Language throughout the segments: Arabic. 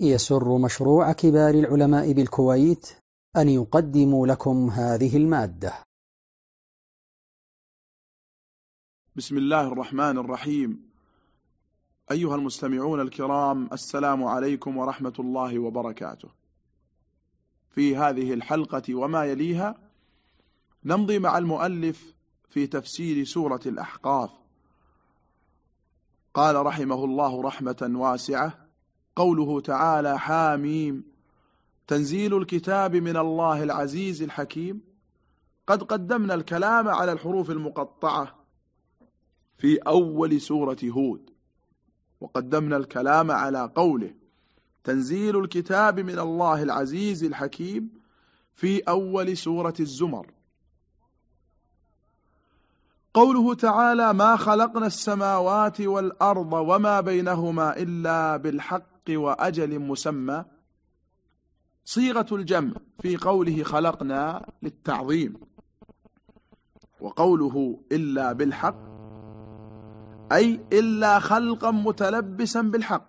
يسر مشروع كبار العلماء بالكويت أن يقدم لكم هذه المادة. بسم الله الرحمن الرحيم. أيها المستمعون الكرام السلام عليكم ورحمة الله وبركاته. في هذه الحلقة وما يليها نمضي مع المؤلف في تفسير سورة الأحقاف. قال رحمه الله رحمة واسعة قوله تعالى حاميم. تنزيل الكتاب من الله العزيز الحكيم. قد قدمنا الكلام على الحروف المقطعة في أول سورة هود. وقدمنا الكلام على قوله تنزيل الكتاب من الله العزيز الحكيم في أول سورة الزمر. قوله تعالى ما خلقنا السماوات والأرض وما بينهما إلا بالحق وأجل مسمى صيغة الجمع في قوله خلقنا للتعظيم وقوله إلا بالحق أي إلا خلقا متلبسا بالحق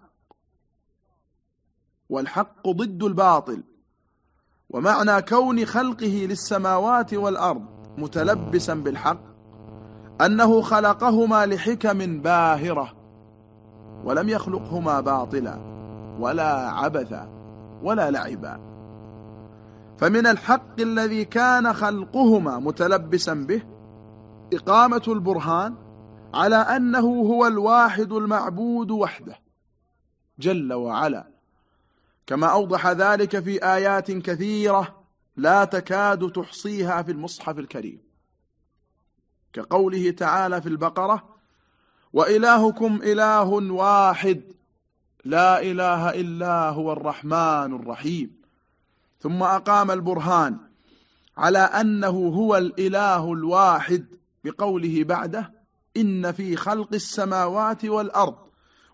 والحق ضد الباطل ومعنى كون خلقه للسماوات والأرض متلبسا بالحق أنه خلقهما لحكم باهرة ولم يخلقهما باطلا. ولا عبثا ولا لعبا فمن الحق الذي كان خلقهما متلبسا به إقامة البرهان على أنه هو الواحد المعبود وحده جل وعلا. كما أوضح ذلك في آيات كثيرة لا تكاد تحصيها في المصحف الكريم. كقوله تعالى في البقرة وإلهكم إله واحد لا إله إلا هو الرحمن الرحيم. ثم أقام البرهان على أنه هو الإله الواحد بقوله بعده إن في خلق السماوات والأرض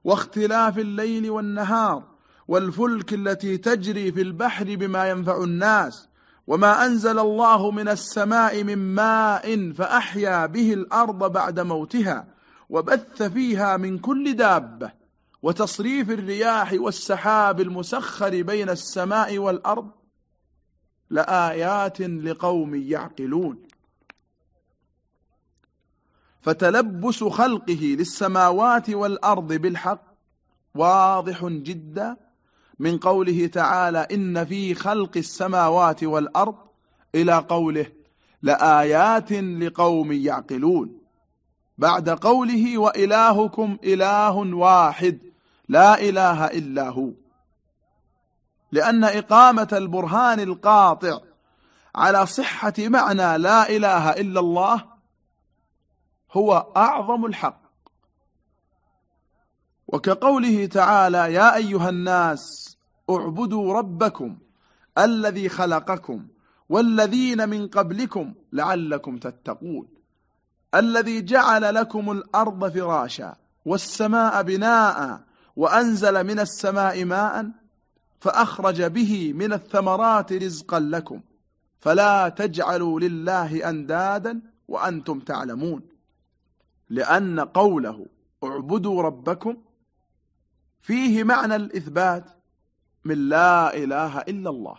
واختلاف الليل والنهار والفلك التي تجري في البحر بما ينفع الناس وما أنزل الله من السماء من ماء فأحيا به الأرض بعد موتها وبث فيها من كل دابة وتصريف الرياح والسحاب المسخر بين السماء والأرض لآيات لقوم يعقلون. فتلبس خلقه للسماوات والأرض بالحق واضح جدا من قوله تعالى إن في خلق السماوات والأرض إلى قوله لآيات لقوم يعقلون. بعد قوله وإلهكم إله واحد. لا إله إلا هو. لأن إقامة البرهان القاطع على صحة معنى لا إله إلا الله هو أعظم الحق. وكقوله تعالى يا أيها الناس اعبدوا ربكم الذي خلقكم والذين من قبلكم لعلكم تتقون الذي جعل لكم الأرض فراشا والسماء بناء وأنزل من السماء ماء فأخرج به من الثمرات رزقا لكم. فلا تجعلوا لله أندادا وأنتم تعلمون. لأن قوله اعبدوا ربكم فيه معنى الإثبات من لا إله إلا الله.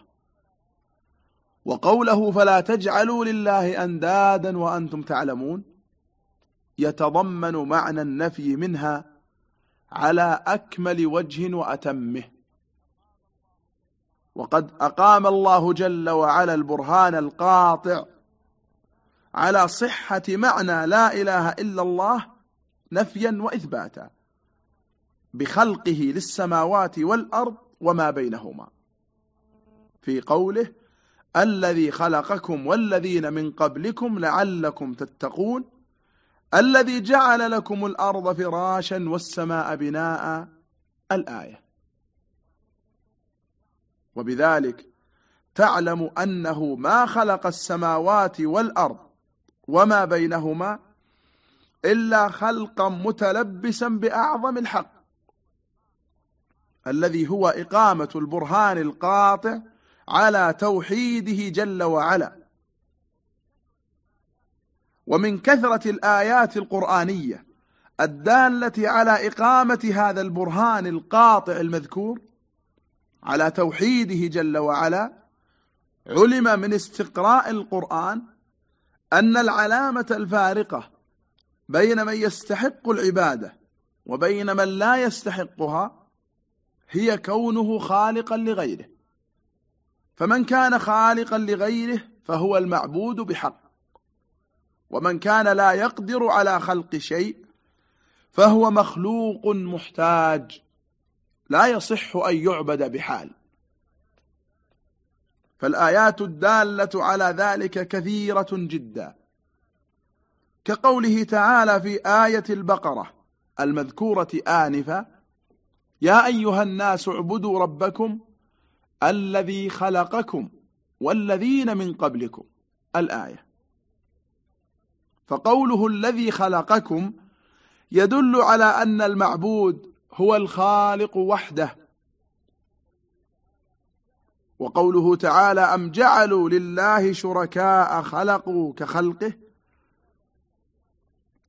وقوله فلا تجعلوا لله أندادا وأنتم تعلمون يتضمن معنى النفي منها على أكمل وجه وأتمه. وقد أقام الله جل وعلا البرهان القاطع على صحة معنى لا إله إلا الله نفيا وإثباتا بخلقه للسماوات والأرض وما بينهما. في قوله الذي خلقكم والذين من قبلكم لعلكم تتقون الذي جعل لكم الأرض فراشا والسماء بناء الآية. وبذلك تعلم أنه ما خلق السماوات والأرض وما بينهما إلا خلقا متلبسا بأعظم الحق الذي هو إقامة البرهان القاطع على توحيده جل وعلا. ومن كثرة الآيات القرآنية الدالة على إقامة هذا البرهان القاطع المذكور على توحيده جل وعلا علم من استقراء القرآن أن العلامة الفارقة بين من يستحق العبادة وبين من لا يستحقها هي كونه خالقا لغيره. فمن كان خالقا لغيره فهو المعبود بحق. ومن كان لا يقدر على خلق شيء فهو مخلوق محتاج لا يصح أن يعبد بحال. فالآيات الدالة على ذلك كثيرة جدا. كقوله تعالى في آية البقرة المذكورة آنفا يا أيها الناس اعبدوا ربكم الذي خلقكم والذين من قبلكم. الآية فقوله الذي خلقكم يدل على أن المعبود هو الخالق وحده. وقوله تعالى أم جعلوا لله شركاء خلقوا كخلقه؟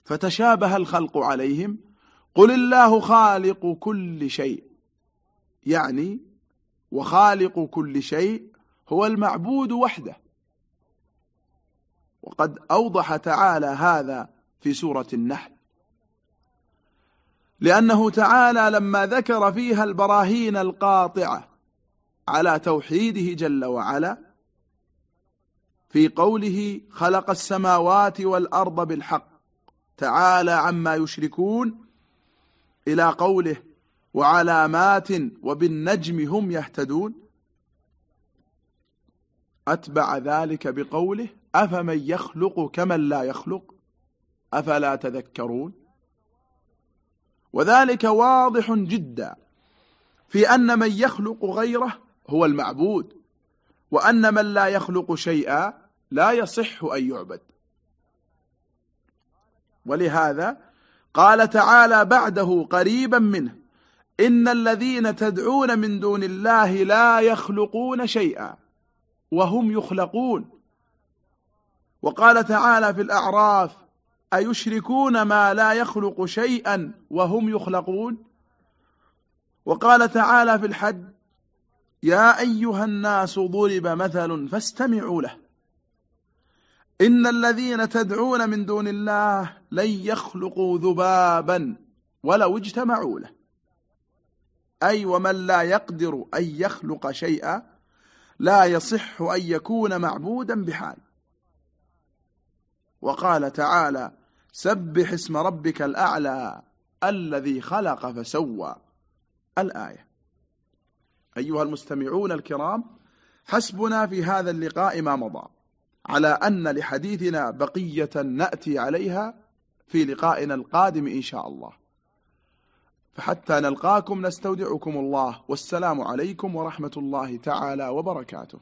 فتشابه الخلق عليهم. قل الله خالق كل شيء. يعني وخالق كل شيء هو المعبود وحده. وقد أوضح تعالى هذا في سورة النحل. لأنه تعالى لما ذكر فيها البراهين القاطعة على توحيده جل وعلا في قوله خلق السماوات والأرض بالحق تعالى عما يشركون إلى قوله وعلامات وبالنجم هم يهتدون. أتبع ذلك بقوله أفمن يخلق كمن لا يخلق؟ أفلا تذكرون؟ وذلك واضح جدا في أن من يخلق غيره هو المعبود وأن من لا يخلق شيئا لا يصح أن يعبد. ولهذا قال تعالى بعده قريبا منه إن الذين تدعون من دون الله لا يخلقون شيئا وهم يخلقون. وقال تعالى في الأعراف أيشركون ما لا يخلق شيئا وهم يخلقون؟ وقال تعالى في الحج يا أيها الناس ضرب مثل فاستمعوا له. إن الذين تدعون من دون الله لن يخلقوا ذبابا ولو اجتمعوا له. أي ومن لا يقدر أن يخلق شيئا لا يصح أن يكون معبودا بحال وقال تعالى سبح اسم ربك الأعلى الذي خلق فسوى. الآية. أيها المستمعون الكرام حسبنا في هذا اللقاء ما مضى على أن لحديثنا بقية نأتي عليها في لقائنا القادم إن شاء الله. فحتى نلقاكم نستودعكم الله والسلام عليكم ورحمة الله تعالى وبركاته.